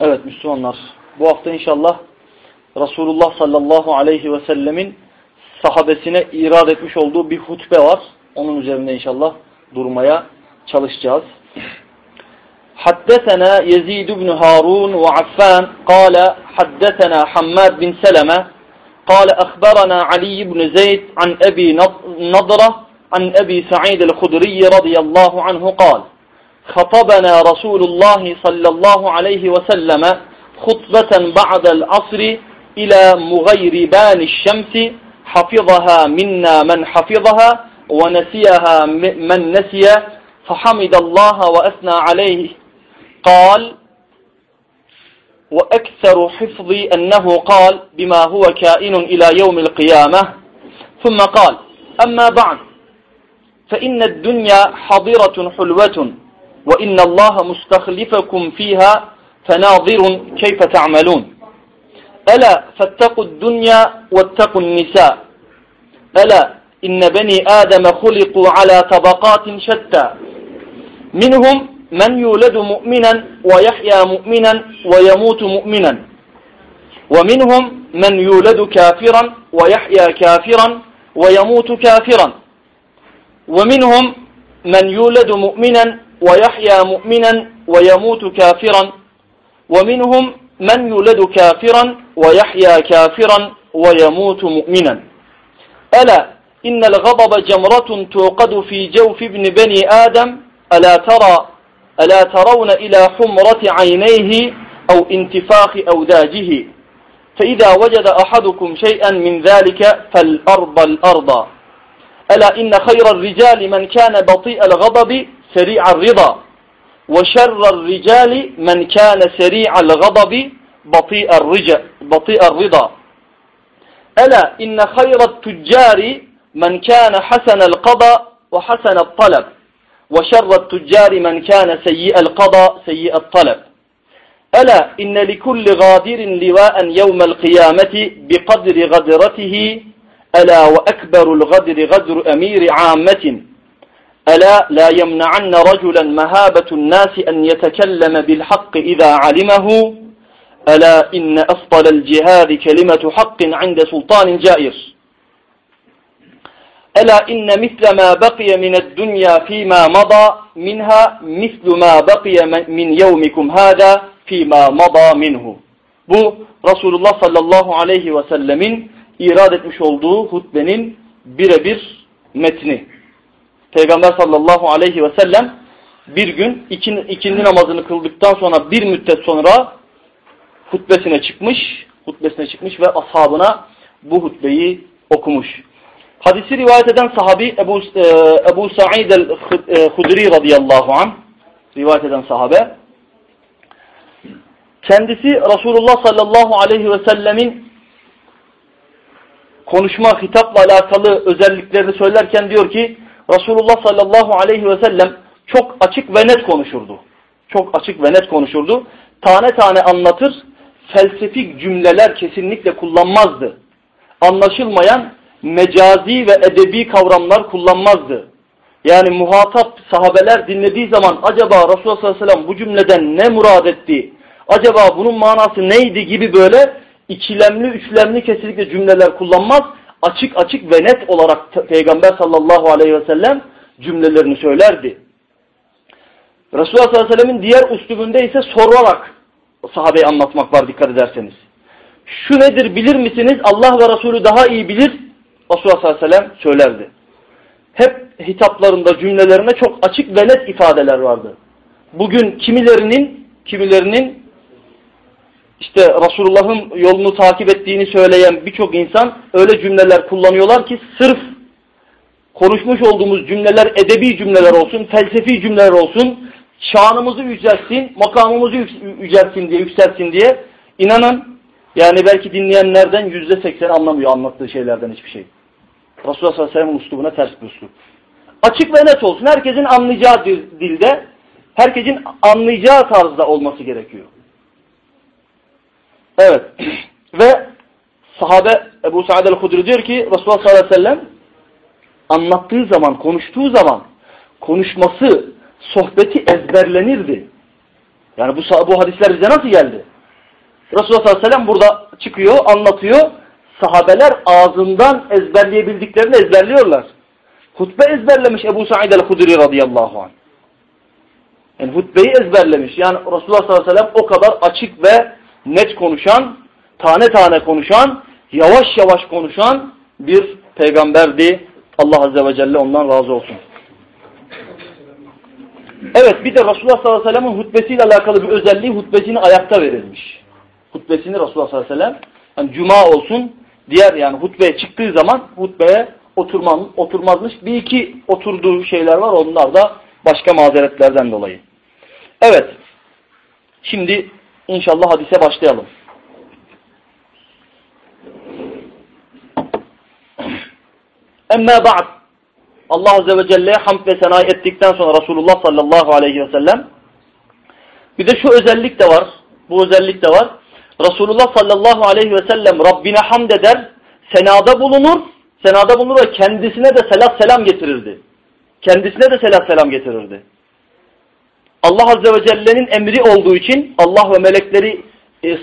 Evet Müslümanlar bu hafta inşallah Resulullah sallallahu aleyhi ve sellemin sahabesine irad etmiş olduğu bir hutbe var. Onun üzerinde inşallah durmaya çalışacağız. حدثنا يزيد بن هارون وعفان قال حدثنا حماد بن سلمة قال أخبرنا علي بن زيد عن أبي نضرة عن أبي سعيد الخدري رضي الله عنه قال خطبنا رسول الله صلى الله عليه وسلم خطبة بعد العصر إلى مغيربان الشمس حفظها منا من حفظها ونسيها من نسي فحمد الله وأثنى عليه. قال وأكثر حفظي أنه قال بما هو كائن إلى يوم القيامة. ثم قال أما بعد فإن الدنيا حضرة حلوة. وإن الله مستخلفكم فيها فناظر كيف تعملون. ألا فاتقوا الدنيا واتقوا النساء. ألا إن بني آدم خلقوا على طبقات شتى. منهم من يولد مؤمنا ويحيا مؤمنا ويموت مؤمنا. ومنهم من يولد كافرا ويحيا كافرا ويموت كافرا. ومنهم من يولد مؤمنا ويحيا مؤمنا ويموت كافرا ومنهم من يولد كافرا ويحيا كافرا ويموت مؤمنا. ألا إن الغضب جمرة توقد في جوف ابن بني آدم ألا ترى ألا ترون إلى حمرة عينيه أو انتفاخ أوداجه؟ فإذا وجد أحدكم شيئا من ذلك فالأرض الأرض. ألا إن خير الرجال من كان بطيء الغضب سريع الرضا. وشر الرجال من كان سريع الغضب بطيء الرجا بطيء الرضا. ألا إن خير التجار من كان حسن القضاء وحسن الطلب. وشر التجار من كان سيء القضاء سيء الطلب. ألا إن لكل غادر لواء يوم القيامة بقدر غدرته. ألا وأكبر الغدر غدر أمير عامة. ألا لا يمنعن رجلا مهابة الناس أن يتكلم بالحق إذا علمه ألا إن أفضل الجهاد كلمة حق عند سلطان جائر ألا إن مثل ما بقي من الدنيا فيما مضى منها مثل ما بقي من يومكم هذا فيما مضى منه Bu Resulullah sallallahu aleyhi ve sellemin irad etmiş olduğu hutbenin birebir metni. Peygamber sallallahu aleyhi ve sellem bir gün ikindi, ikindi namazını kıldıktan sonra bir müddet sonra hutbesine çıkmış, hutbesine çıkmış ve ashabına bu hutbeyi okumuş. Hadisi rivayet eden sahabi Ebu, e, Ebu Sa'id el-Hudri radıyallahu anh rivayet eden sahabe kendisi Resulullah sallallahu aleyhi ve sellemin konuşma, hitapla alakalı özelliklerini söylerken diyor ki Resulullah sallallahu aleyhi ve sellem çok açık ve net konuşurdu. Çok açık ve net konuşurdu. Tane tane anlatır, felsefik cümleler kesinlikle kullanmazdı. Anlaşılmayan mecazi ve edebi kavramlar kullanmazdı. Yani muhatap sahabeler dinlediği zaman acaba Resulullah sallallahu aleyhi ve sellem bu cümleden ne murad etti? Acaba bunun manası neydi gibi böyle ikilemli, üçlemli kesinlikle cümleler kullanmaz. Açık açık ve net olarak Peygamber sallallahu aleyhi ve sellem cümlelerini söylerdi. Resulullah sallallahu aleyhi ve sellemin diğer üslubunda ise sorarak sahabeyi anlatmak var dikkat ederseniz. Şu nedir bilir misiniz? Allah ve Resulü daha iyi bilir. Resulullah sallallahu aleyhi ve sellem söylerdi. Hep hitaplarında cümlelerine çok açık ve net ifadeler vardı. Bugün kimilerinin kimilerinin işte Resulullah'ın yolunu takip ettiğini söyleyen birçok insan öyle cümleler kullanıyorlar ki sırf konuşmuş olduğumuz cümleler edebi cümleler olsun, felsefi cümleler olsun, şanımızı yücelsin, makamımızı yücelsin diye, yükselsin diye inanın yani belki dinleyenlerden yüzde seksen anlamıyor anlattığı şeylerden hiçbir şey. Resulullah sallallahu aleyhi ve sellem'in uslubuna ters bir uslub. Açık ve net olsun. Herkesin anlayacağı dilde, herkesin anlayacağı tarzda olması gerekiyor. Evet. Ve sahabe Ebu Sa'd el-Hudri diyor ki Resulullah sallallahu aleyhi ve sellem anlattığı zaman, konuştuğu zaman konuşması, sohbeti ezberlenirdi. Yani bu, bu hadisler bize nasıl geldi? Resulullah sallallahu aleyhi ve sellem burada çıkıyor, anlatıyor. Sahabeler ağzından ezberleyebildiklerini ezberliyorlar. Hutbe ezberlemiş Ebu Sa'id el-Hudri radıyallahu anh. Yani hutbeyi ezberlemiş. Yani Resulullah sallallahu aleyhi ve sellem o kadar açık ve net konuşan, tane tane konuşan, yavaş yavaş konuşan bir peygamberdi. Allah Azze ve Celle ondan razı olsun. Evet bir de Resulullah sallallahu aleyhi ve sellem'in hutbesiyle alakalı bir özelliği hutbesini ayakta verilmiş. Hutbesini Resulullah sallallahu aleyhi ve sellem yani cuma olsun diğer yani hutbeye çıktığı zaman hutbeye oturmam, oturmazmış. Bir iki oturduğu şeyler var onlar da başka mazeretlerden dolayı. Evet. Şimdi İnşallah hadise başlayalım. Emme ba'd. Allah Azze ve Celle'ye hamd ve senayi ettikten sonra Resulullah sallallahu aleyhi ve sellem bir de şu özellik de var. Bu özellik de var. Resulullah sallallahu aleyhi ve sellem Rabbine hamd eder, senada bulunur, senada bulunur ve kendisine de selat selam getirirdi. Kendisine de selat selam getirirdi. Allah Azze ve Celle'nin emri olduğu için Allah ve melekleri e, e,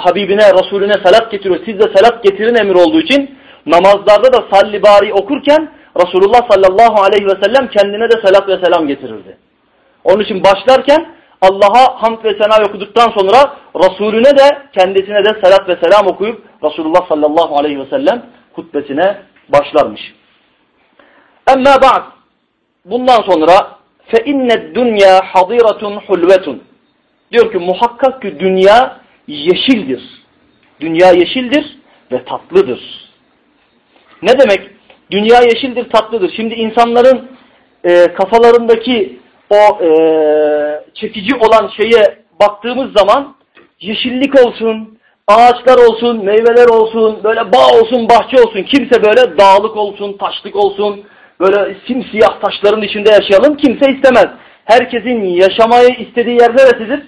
Habibine, Resulüne salat getiriyor. Siz de salat getirin emir olduğu için namazlarda da salli bari okurken Resulullah sallallahu aleyhi ve sellem kendine de salat ve selam getirirdi. Onun için başlarken Allah'a hamd ve sena okuduktan sonra Resulüne de kendisine de salat ve selam okuyup Resulullah sallallahu aleyhi ve sellem hutbesine başlarmış. Emme ba'd bundan sonra fe inne dünya hadiratun hulvetun. Diyor ki muhakkak ki dünya yeşildir. Dünya yeşildir ve tatlıdır. Ne demek? Dünya yeşildir, tatlıdır. Şimdi insanların e, kafalarındaki o e, çekici olan şeye baktığımız zaman yeşillik olsun, ağaçlar olsun, meyveler olsun, böyle bağ olsun, bahçe olsun. Kimse böyle dağlık olsun, taşlık olsun, böyle simsiyah taşların içinde yaşayalım kimse istemez. Herkesin yaşamayı istediği yer neresidir?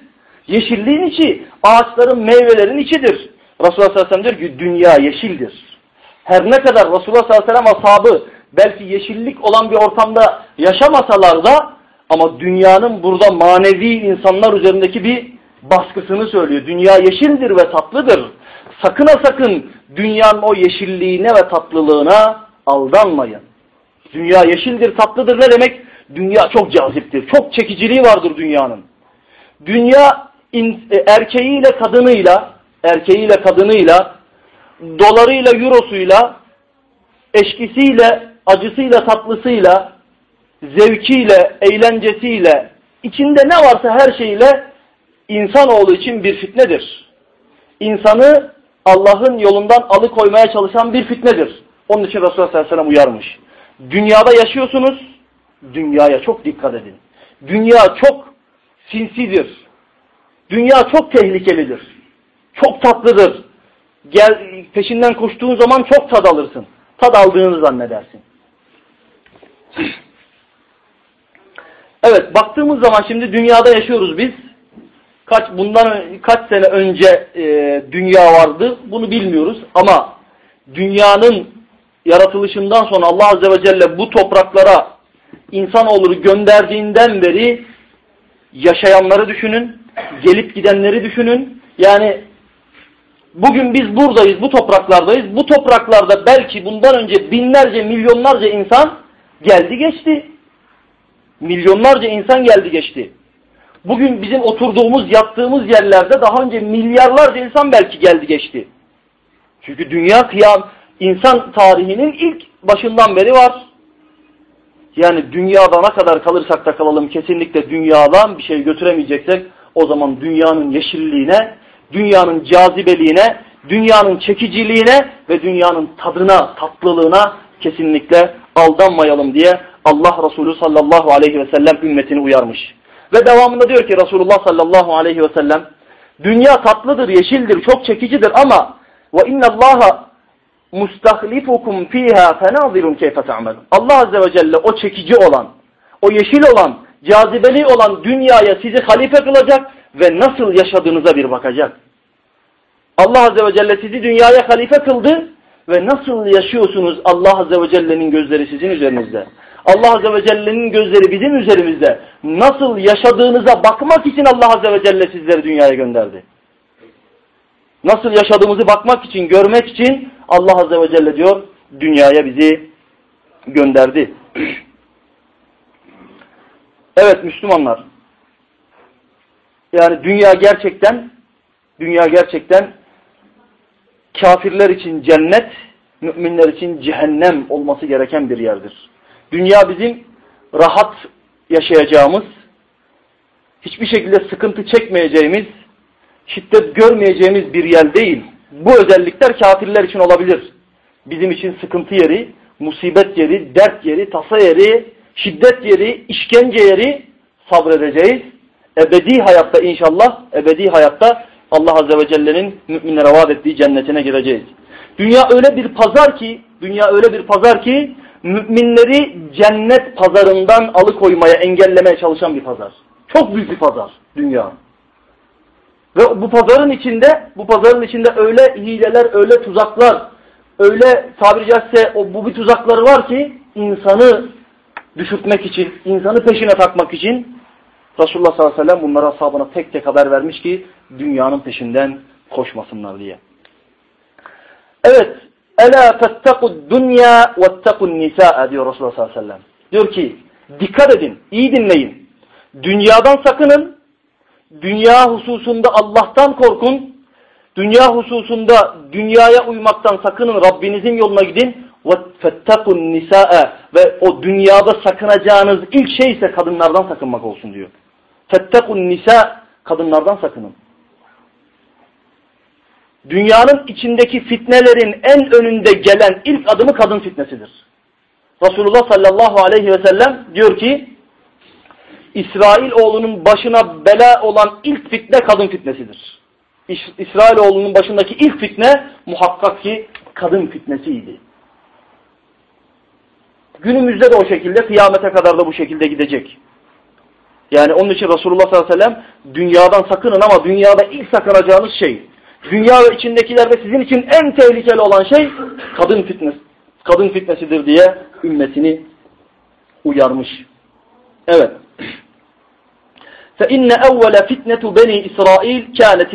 Yeşilliğin içi, ağaçların, meyvelerin içidir. Resulullah sallallahu aleyhi ve sellem diyor ki dünya yeşildir. Her ne kadar Resulullah sallallahu aleyhi ve sellem ashabı belki yeşillik olan bir ortamda yaşamasalar da ama dünyanın burada manevi insanlar üzerindeki bir baskısını söylüyor. Dünya yeşildir ve tatlıdır. Sakın ha sakın dünyanın o yeşilliğine ve tatlılığına aldanmayın. Dünya yeşildir, tatlıdır ne demek? Dünya çok caziptir. Çok çekiciliği vardır dünyanın. Dünya e, erkeğiyle kadınıyla, erkeğiyle kadınıyla, dolarıyla, eurosuyla, eşkisiyle, acısıyla, tatlısıyla, zevkiyle, eğlencesiyle, içinde ne varsa her şeyle insanoğlu için bir fitnedir. İnsanı Allah'ın yolundan alıkoymaya çalışan bir fitnedir. Onun için Resulullah sallallahu aleyhi ve sellem uyarmış. Dünyada yaşıyorsunuz, dünyaya çok dikkat edin. Dünya çok sinsidir. Dünya çok tehlikelidir. Çok tatlıdır. Gel, peşinden koştuğun zaman çok tad alırsın. Tad aldığını zannedersin. Evet, baktığımız zaman şimdi dünyada yaşıyoruz biz. Kaç bundan kaç sene önce e, dünya vardı bunu bilmiyoruz ama dünyanın yaratılışından sonra Allah Azze ve Celle bu topraklara insanoğlu gönderdiğinden beri yaşayanları düşünün, gelip gidenleri düşünün. Yani bugün biz buradayız, bu topraklardayız. Bu topraklarda belki bundan önce binlerce, milyonlarca insan geldi geçti. Milyonlarca insan geldi geçti. Bugün bizim oturduğumuz, yattığımız yerlerde daha önce milyarlarca insan belki geldi geçti. Çünkü dünya kıyam, insan tarihinin ilk başından beri var. Yani dünyada ne kadar kalırsak da kalalım kesinlikle dünyadan bir şey götüremeyeceksek o zaman dünyanın yeşilliğine, dünyanın cazibeliğine, dünyanın çekiciliğine ve dünyanın tadına, tatlılığına kesinlikle aldanmayalım diye Allah Resulü sallallahu aleyhi ve sellem ümmetini uyarmış. Ve devamında diyor ki Resulullah sallallahu aleyhi ve sellem dünya tatlıdır, yeşildir, çok çekicidir ama ve innallaha mustahlifukum fiha fenazirun keyfe ta'mal. Allah azze ve celle o çekici olan, o yeşil olan, cazibeli olan dünyaya sizi halife kılacak ve nasıl yaşadığınıza bir bakacak. Allah azze ve celle sizi dünyaya halife kıldı ve nasıl yaşıyorsunuz Allah azze ve celle'nin gözleri sizin üzerinizde. Allah azze ve celle'nin gözleri bizim üzerimizde. Nasıl yaşadığınıza bakmak için Allah azze ve celle sizleri dünyaya gönderdi. Nasıl yaşadığımızı bakmak için, görmek için Allah Azze ve Celle diyor dünyaya bizi gönderdi. evet Müslümanlar. Yani dünya gerçekten dünya gerçekten kafirler için cennet, müminler için cehennem olması gereken bir yerdir. Dünya bizim rahat yaşayacağımız, hiçbir şekilde sıkıntı çekmeyeceğimiz, şiddet görmeyeceğimiz bir yer değil. Bu özellikler kafirler için olabilir. Bizim için sıkıntı yeri, musibet yeri, dert yeri, tasa yeri, şiddet yeri, işkence yeri sabredeceğiz. Ebedi hayatta inşallah, ebedi hayatta Allah Azze ve Celle'nin müminlere vaat ettiği cennetine gireceğiz. Dünya öyle bir pazar ki, dünya öyle bir pazar ki, müminleri cennet pazarından alıkoymaya, engellemeye çalışan bir pazar. Çok büyük bir pazar dünya. Ve bu pazarın içinde, bu pazarın içinde öyle hileler, öyle tuzaklar, öyle tabiri caizse o, bu bir tuzakları var ki insanı düşürtmek için, insanı peşine takmak için Resulullah sallallahu aleyhi ve sellem bunlara ashabına tek tek haber vermiş ki dünyanın peşinden koşmasınlar diye. Evet. Ela fettekud dunya vettekun nisa'a diyor Resulullah sallallahu aleyhi ve sellem. Diyor ki dikkat edin, iyi dinleyin. Dünyadan sakının, dünya hususunda Allah'tan korkun, dünya hususunda dünyaya uymaktan sakının, Rabbinizin yoluna gidin. وَفَتَّقُوا النِّسَاءَ Ve o dünyada sakınacağınız ilk şey ise kadınlardan sakınmak olsun diyor. فَتَّقُوا nisa Kadınlardan sakının. Dünyanın içindeki fitnelerin en önünde gelen ilk adımı kadın fitnesidir. Resulullah sallallahu aleyhi ve sellem diyor ki İsrail oğlunun başına bela olan ilk fitne kadın fitnesidir. İsrail oğlunun başındaki ilk fitne muhakkak ki kadın fitnesiydi. Günümüzde de o şekilde, kıyamete kadar da bu şekilde gidecek. Yani onun için Resulullah sallallahu aleyhi ve sellem dünyadan sakının ama dünyada ilk sakınacağınız şey, dünya ve içindekilerde sizin için en tehlikeli olan şey kadın fitnesi, kadın fitnesidir diye ümmetini uyarmış. Evet. فَاِنَّ اَوَّلَ فِتْنَةُ بَنِي İsrail كَانَتِ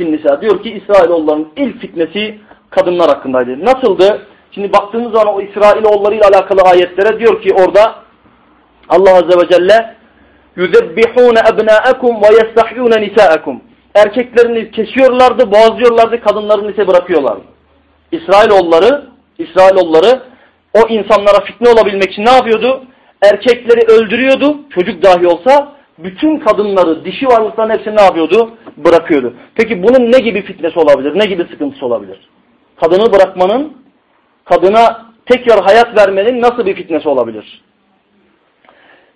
النِّسَى Diyor ki İsrailoğulların ilk fitnesi kadınlar hakkındaydı. Nasıldı? Şimdi baktığınız zaman o İsrailoğulları ile alakalı ayetlere diyor ki orada Allah Azze ve Celle يُذَبِّحُونَ أَبْنَاءَكُمْ وَيَسْتَحْيُونَ نِسَاءَكُمْ Erkeklerini kesiyorlardı, boğazlıyorlardı, kadınlarını ise bırakıyorlardı. İsrailoğulları, İsrailoğulları o insanlara fitne olabilmek için ne yapıyordu? Erkekleri öldürüyordu, çocuk dahi olsa, bütün kadınları, dişi varlıkların hepsini ne yapıyordu? Bırakıyordu. Peki bunun ne gibi fitnesi olabilir? Ne gibi sıkıntısı olabilir? Kadını bırakmanın, kadına tekrar hayat vermenin nasıl bir fitnesi olabilir?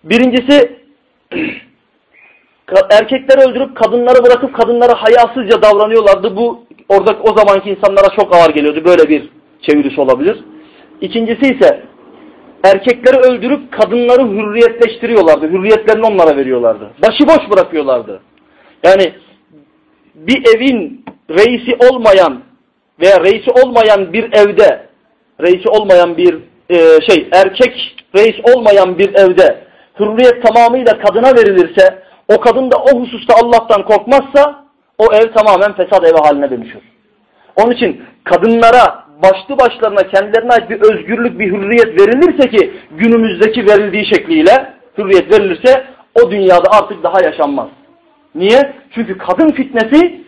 Birincisi, erkekleri öldürüp kadınları bırakıp kadınlara hayasızca davranıyorlardı. Bu orada o zamanki insanlara çok ağır geliyordu. Böyle bir çevirisi olabilir. İkincisi ise erkekleri öldürüp kadınları hürriyetleştiriyorlardı. Hürriyetlerini onlara veriyorlardı. Başıboş bırakıyorlardı. Yani bir evin reisi olmayan veya reisi olmayan bir evde reisi olmayan bir e, şey erkek reis olmayan bir evde hürriyet tamamıyla kadına verilirse o kadın da o hususta Allah'tan korkmazsa o ev tamamen fesat evi haline dönüşür. Onun için kadınlara başlı başlarına kendilerine ait bir özgürlük, bir hürriyet verilirse ki günümüzdeki verildiği şekliyle hürriyet verilirse o dünyada artık daha yaşanmaz. Niye? Çünkü kadın fitnesi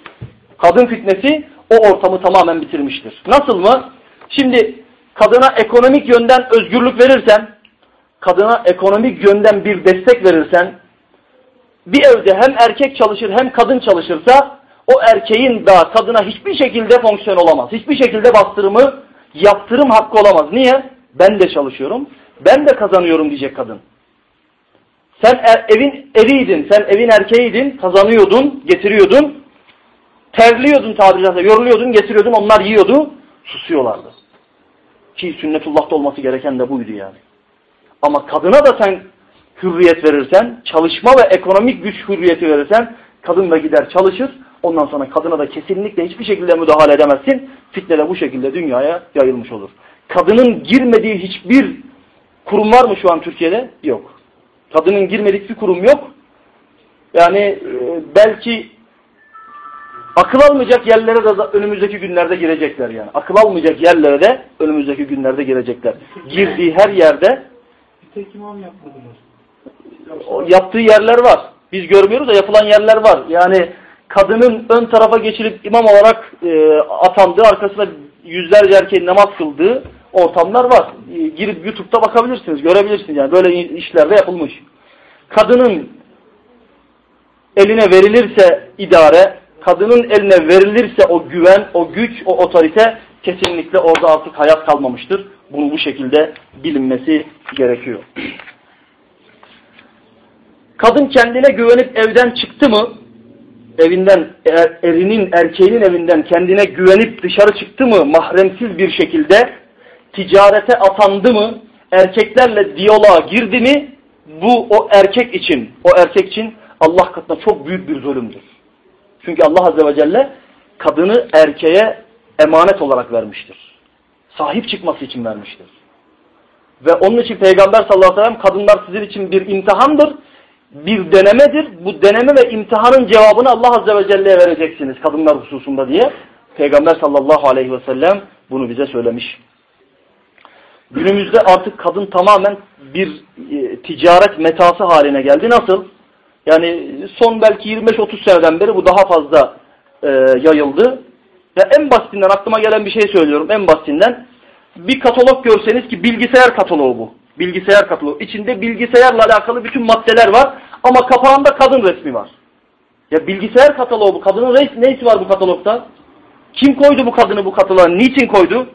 kadın fitnesi o ortamı tamamen bitirmiştir. Nasıl mı? Şimdi kadına ekonomik yönden özgürlük verirsen, kadına ekonomik yönden bir destek verirsen, bir evde hem erkek çalışır hem kadın çalışırsa o erkeğin daha kadına hiçbir şekilde fonksiyon olamaz. Hiçbir şekilde bastırımı, yaptırım hakkı olamaz. Niye? Ben de çalışıyorum, ben de kazanıyorum diyecek kadın. Sen er, evin eriydin, sen evin erkeğiydin, kazanıyordun, getiriyordun, terliyordun tabiri caizse, yoruluyordun, getiriyordun, onlar yiyordu, susuyorlardı. Ki sünnetullah'ta olması gereken de buydu yani. Ama kadına da sen hürriyet verirsen, çalışma ve ekonomik güç hürriyeti verirsen, kadın da gider çalışır, ondan sonra kadına da kesinlikle hiçbir şekilde müdahale edemezsin. Fitne de bu şekilde dünyaya yayılmış olur. Kadının girmediği hiçbir kurum var mı şu an Türkiye'de? Yok. Kadının girmedik bir kurum yok. Yani e, belki akıl almayacak yerlere de önümüzdeki günlerde girecekler yani. Akıl almayacak yerlere de önümüzdeki günlerde girecekler. Girdiği her yerde bir tek imam yapmadılar. Yaptığı yerler var. Biz görmüyoruz da yapılan yerler var. Yani kadının ön tarafa geçirip imam olarak e, atandığı, arkasında yüzlerce erkeğin namaz kıldığı ortamlar var. E, girip YouTube'da bakabilirsiniz, görebilirsiniz. Yani böyle işlerde yapılmış. Kadının eline verilirse idare, kadının eline verilirse o güven, o güç, o otorite kesinlikle orada artık hayat kalmamıştır. Bunu bu şekilde bilinmesi gerekiyor. Kadın kendine güvenip evden çıktı mı, evinden, er, erinin, erkeğinin evinden kendine güvenip dışarı çıktı mı mahremsiz bir şekilde, ticarete atandı mı, erkeklerle diyaloğa girdi mi, bu o erkek için, o erkek için Allah katında çok büyük bir zulümdür. Çünkü Allah Azze ve Celle kadını erkeğe emanet olarak vermiştir. Sahip çıkması için vermiştir. Ve onun için Peygamber sallallahu aleyhi ve sellem kadınlar sizin için bir imtihandır, bir denemedir. Bu deneme ve imtihanın cevabını Allah Azze ve Celle'ye vereceksiniz kadınlar hususunda diye. Peygamber sallallahu aleyhi ve sellem bunu bize söylemiş. Günümüzde artık kadın tamamen bir e, ticaret metası haline geldi. Nasıl? Yani son belki 25-30 seneden beri bu daha fazla e, yayıldı. Ve en basitinden aklıma gelen bir şey söylüyorum. En basitinden bir katalog görseniz ki bilgisayar kataloğu bu. Bilgisayar kataloğu. İçinde bilgisayarla alakalı bütün maddeler var ama kapağında kadın resmi var. Ya bilgisayar kataloğu bu. Kadının res neyisi var bu katalogda? Kim koydu bu kadını bu kataloğa? Niçin koydu?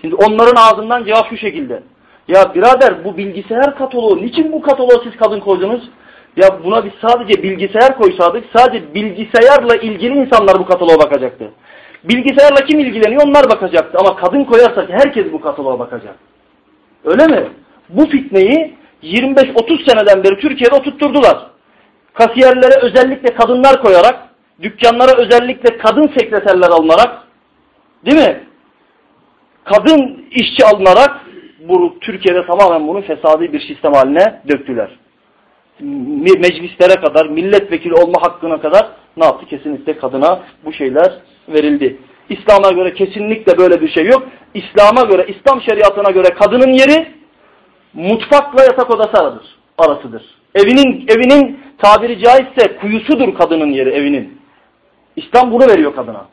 Şimdi onların ağzından cevap şu şekilde. Ya birader bu bilgisayar kataloğu, niçin bu kataloğu siz kadın koydunuz? Ya buna biz sadece bilgisayar koysaydık, sadece bilgisayarla ilgili insanlar bu kataloğa bakacaktı. Bilgisayarla kim ilgileniyor onlar bakacaktı. Ama kadın koyarsak herkes bu kataloğa bakacak. Öyle mi? Bu fitneyi 25-30 seneden beri Türkiye'de oturtturdular. Kasiyerlere özellikle kadınlar koyarak, dükkanlara özellikle kadın sekreterler alınarak, değil mi? Kadın işçi alınarak bu Türkiye'de tamamen bunu fesadi bir sistem haline döktüler. Meclislere kadar, milletvekili olma hakkına kadar ne yaptı? Kesinlikle kadına bu şeyler verildi. İslam'a göre kesinlikle böyle bir şey yok. İslam'a göre, İslam şeriatına göre kadının yeri mutfakla yatak odası aradır, arasıdır. Evinin evinin tabiri caizse kuyusudur kadının yeri evinin. İslam bunu veriyor kadına.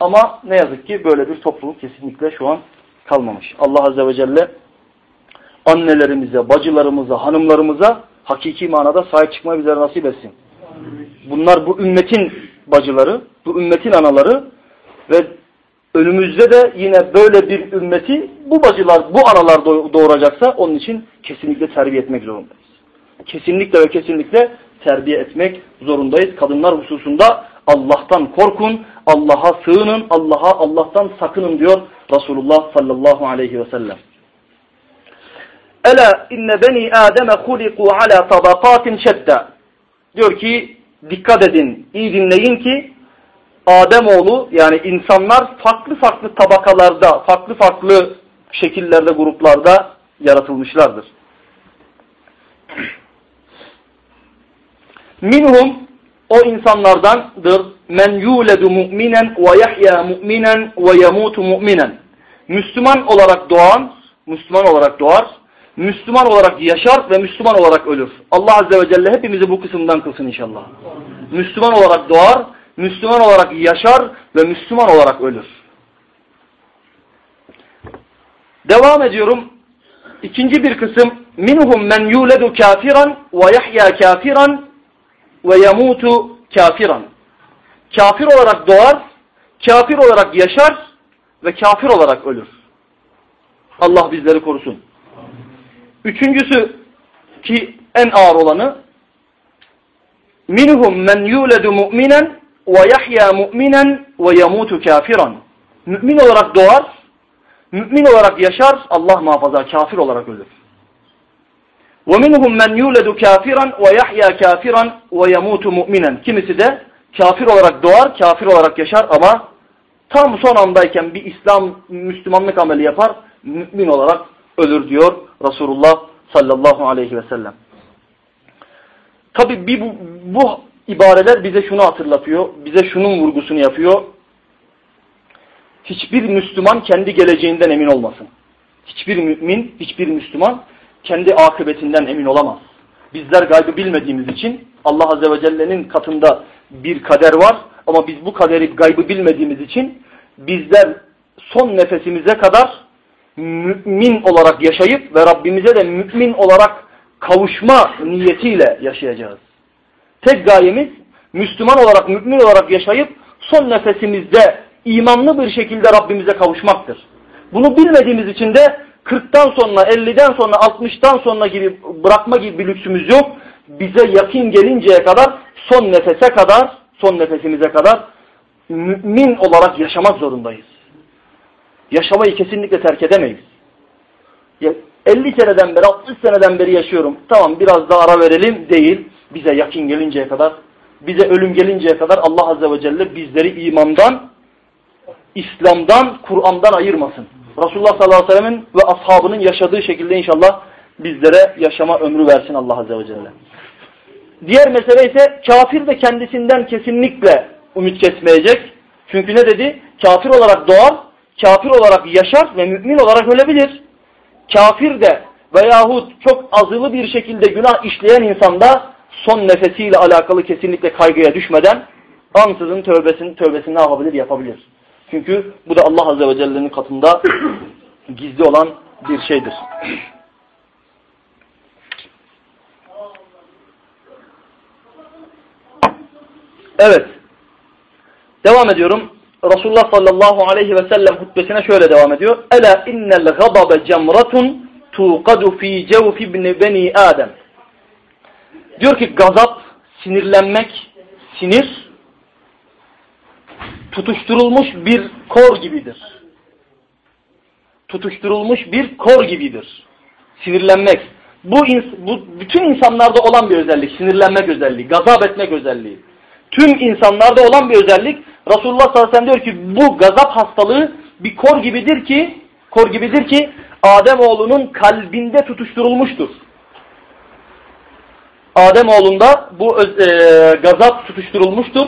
Ama ne yazık ki böyle bir topluluk kesinlikle şu an kalmamış. Allah Azze ve Celle annelerimize, bacılarımıza, hanımlarımıza hakiki manada sahip çıkmayı bize nasip etsin. Bunlar bu ümmetin bacıları, bu ümmetin anaları ve önümüzde de yine böyle bir ümmeti bu bacılar, bu analar doğuracaksa onun için kesinlikle terbiye etmek zorundayız. Kesinlikle ve kesinlikle terbiye etmek zorundayız. Kadınlar hususunda Allah'tan korkun, Allah'a sığının, Allah'a Allah'tan sakının diyor Resulullah sallallahu aleyhi ve sellem. Ela inne beni Adem'e huliku ala tabakatin şedda. Diyor ki dikkat edin, iyi dinleyin ki Ademoğlu yani insanlar farklı farklı tabakalarda, farklı farklı şekillerde, gruplarda yaratılmışlardır. Minhum o insanlardandır. Men yuledu mu'minen ve yahya mu'minen ve yamutu mu'minen. Müslüman olarak doğan, Müslüman olarak doğar, Müslüman olarak yaşar ve Müslüman olarak ölür. Allah Azze ve Celle hepimizi bu kısımdan kılsın inşallah. Müslüman olarak doğar, Müslüman olarak yaşar ve Müslüman olarak ölür. Devam ediyorum. İkinci bir kısım. Minhum men yuledu kafiran ve yahya kafiran ve yamutu kafiran. Kafir olarak doğar, kafir olarak yaşar ve kafir olarak ölür. Allah bizleri korusun. Üçüncüsü ki en ağır olanı minhum men yuledu mu'minen ve yahya mu'minen ve yamutu kafiran. Mümin olarak doğar, mümin olarak yaşar, Allah muhafaza kafir olarak ölür. وَمِنْهُمْ مَنْ يُولَدُ كَافِرًا وَيَحْيَا كَافِرًا وَيَمُوتُ مُؤْمِنًا Kimisi de kafir olarak doğar, kafir olarak yaşar ama tam son andayken bir İslam, Müslümanlık ameli yapar, mümin olarak ölür diyor Resulullah sallallahu aleyhi ve sellem. Tabi bu, bu ibareler bize şunu hatırlatıyor, bize şunun vurgusunu yapıyor. Hiçbir Müslüman kendi geleceğinden emin olmasın. Hiçbir mümin, hiçbir Müslüman kendi akıbetinden emin olamaz. Bizler gaybı bilmediğimiz için Allah Azze ve Celle'nin katında bir kader var ama biz bu kaderi gaybı bilmediğimiz için bizler son nefesimize kadar mümin olarak yaşayıp ve Rabbimize de mümin olarak kavuşma niyetiyle yaşayacağız. Tek gayemiz Müslüman olarak, mümin olarak yaşayıp son nefesimizde imanlı bir şekilde Rabbimize kavuşmaktır. Bunu bilmediğimiz için de 40'tan sonra, 50'den sonra, 60'tan sonra gibi bırakma gibi bir lüksümüz yok. Bize yakın gelinceye kadar, son nefese kadar, son nefesimize kadar mümin olarak yaşamak zorundayız. Yaşamayı kesinlikle terk edemeyiz. 50 seneden beri, 60 seneden beri yaşıyorum. Tamam biraz daha ara verelim değil. Bize yakın gelinceye kadar, bize ölüm gelinceye kadar Allah Azze ve Celle bizleri imandan, İslam'dan, Kur'an'dan ayırmasın. Resulullah sallallahu aleyhi ve sellemin ve ashabının yaşadığı şekilde inşallah bizlere yaşama ömrü versin Allah azze ve celle. Diğer mesele ise kafir de kendisinden kesinlikle ümit kesmeyecek. Çünkü ne dedi? Kafir olarak doğar, kafir olarak yaşar ve mümin olarak ölebilir. Kafir de veyahut çok azılı bir şekilde günah işleyen insanda son nefesiyle alakalı kesinlikle kaygıya düşmeden ansızın tövbesini, tövbesini ne yapabilir? Yapabilir. Çünkü bu da Allah Azze ve Celle'nin katında gizli olan bir şeydir. Evet. Devam ediyorum. Resulullah sallallahu aleyhi ve sellem hutbesine şöyle devam ediyor. Ela innel gadabe cemratun tuqadu fi cevfi ibn beni Adem. Diyor ki gazap, sinirlenmek, sinir tutuşturulmuş bir kor gibidir. Tutuşturulmuş bir kor gibidir. Sinirlenmek. Bu, bu bütün insanlarda olan bir özellik. Sinirlenmek özelliği, gazap etmek özelliği. Tüm insanlarda olan bir özellik. Resulullah sallallahu aleyhi ve sellem diyor ki bu gazap hastalığı bir kor gibidir ki kor gibidir ki Adem oğlunun kalbinde tutuşturulmuştur. Adem oğlunda bu e, gazap tutuşturulmuştur.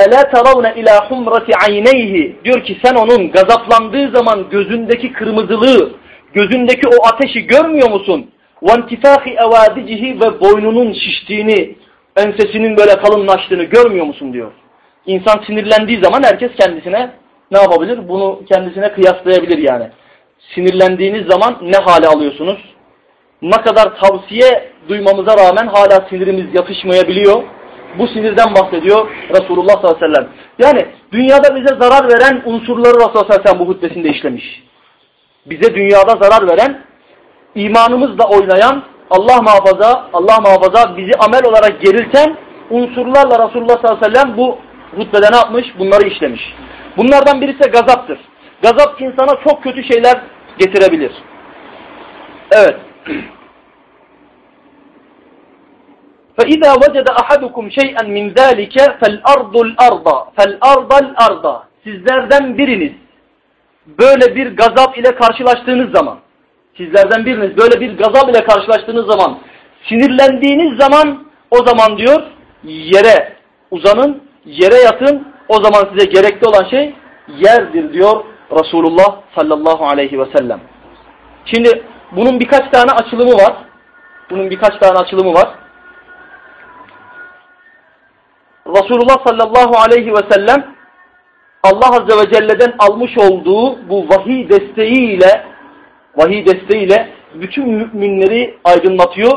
Ela taravne ila humrati ayneyhi diyor ki sen onun gazaplandığı zaman gözündeki kırmızılığı, gözündeki o ateşi görmüyor musun? Vantifahi evadicihi ve boynunun şiştiğini, ensesinin böyle kalınlaştığını görmüyor musun diyor. İnsan sinirlendiği zaman herkes kendisine ne yapabilir? Bunu kendisine kıyaslayabilir yani. Sinirlendiğiniz zaman ne hale alıyorsunuz? Ne kadar tavsiye duymamıza rağmen hala sinirimiz yatışmayabiliyor bu sinirden bahsediyor Resulullah sallallahu aleyhi ve sellem. Yani dünyada bize zarar veren unsurları Resulullah sallallahu aleyhi ve sellem bu hutbesinde işlemiş. Bize dünyada zarar veren, imanımızla oynayan, Allah muhafaza, Allah muhafaza bizi amel olarak gerilten unsurlarla Resulullah sallallahu aleyhi ve sellem bu hutbede ne yapmış? Bunları işlemiş. Bunlardan birisi gazaptır. Gazap insana çok kötü şeyler getirebilir. Evet. فَاِذَا وَجَدَ أَحَدُكُمْ شَيْئًا مِنْ ذَٰلِكَ فَالْأَرْضُ الْأَرْضَ فَالْأَرْضَ الْأَرْضَ Sizlerden biriniz böyle bir gazap ile karşılaştığınız zaman, sizlerden biriniz böyle bir gazap ile karşılaştığınız zaman, sinirlendiğiniz zaman o zaman diyor yere uzanın, yere yatın, o zaman size gerekli olan şey yerdir diyor Resulullah sallallahu aleyhi ve sellem. Şimdi bunun birkaç tane açılımı var. Bunun birkaç tane açılımı var. Resulullah sallallahu aleyhi ve sellem Allah azze ve celle'den almış olduğu bu vahiy desteğiyle vahiy desteğiyle bütün müminleri aydınlatıyor.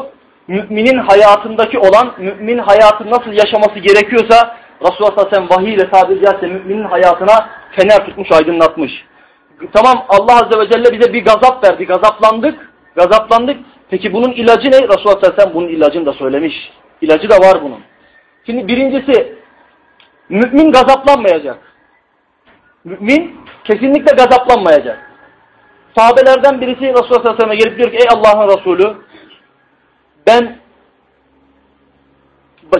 Müminin hayatındaki olan, mümin hayatı nasıl yaşaması gerekiyorsa Resulullah sallallahu aleyhi ve sellem vahiy ile tabiri caizse müminin hayatına fener tutmuş, aydınlatmış. Tamam Allah azze ve celle bize bir gazap verdi, gazaplandık, gazaplandık. Peki bunun ilacı ne? Resulullah sallallahu aleyhi ve sellem bunun ilacını da söylemiş. İlacı da var bunun. Şimdi birincisi, mümin gazaplanmayacak. Mümin kesinlikle gazaplanmayacak. Sahabelerden birisi Resulullah sallallahu aleyhi ve sellem'e gelip diyor ki ey Allah'ın Resulü ben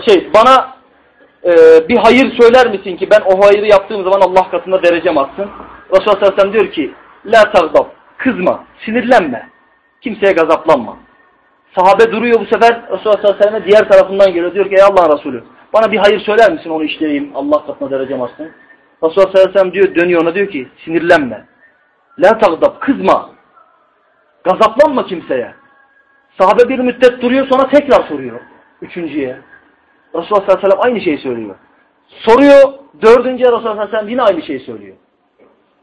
şey bana e, bir hayır söyler misin ki ben o hayırı yaptığım zaman Allah katında derecem atsın. Resulullah sallallahu aleyhi ve sellem diyor ki la tagdab kızma sinirlenme kimseye gazaplanma. Sahabe duruyor bu sefer Resulullah sallallahu aleyhi ve sellem'e diğer tarafından geliyor diyor ki ey Allah'ın Resulü bana bir hayır söyler misin onu işleyeyim Allah katına derecem atsın. Resulullah sallallahu aleyhi ve sellem diyor, dönüyor ona diyor ki sinirlenme. La tagdab kızma. Gazaplanma kimseye. Sahabe bir müddet duruyor sonra tekrar soruyor. Üçüncüye. Resulullah sallallahu aleyhi ve sellem aynı şeyi söylüyor. Soruyor. Dördüncüye Resulullah sallallahu aleyhi ve sellem yine aynı şeyi söylüyor.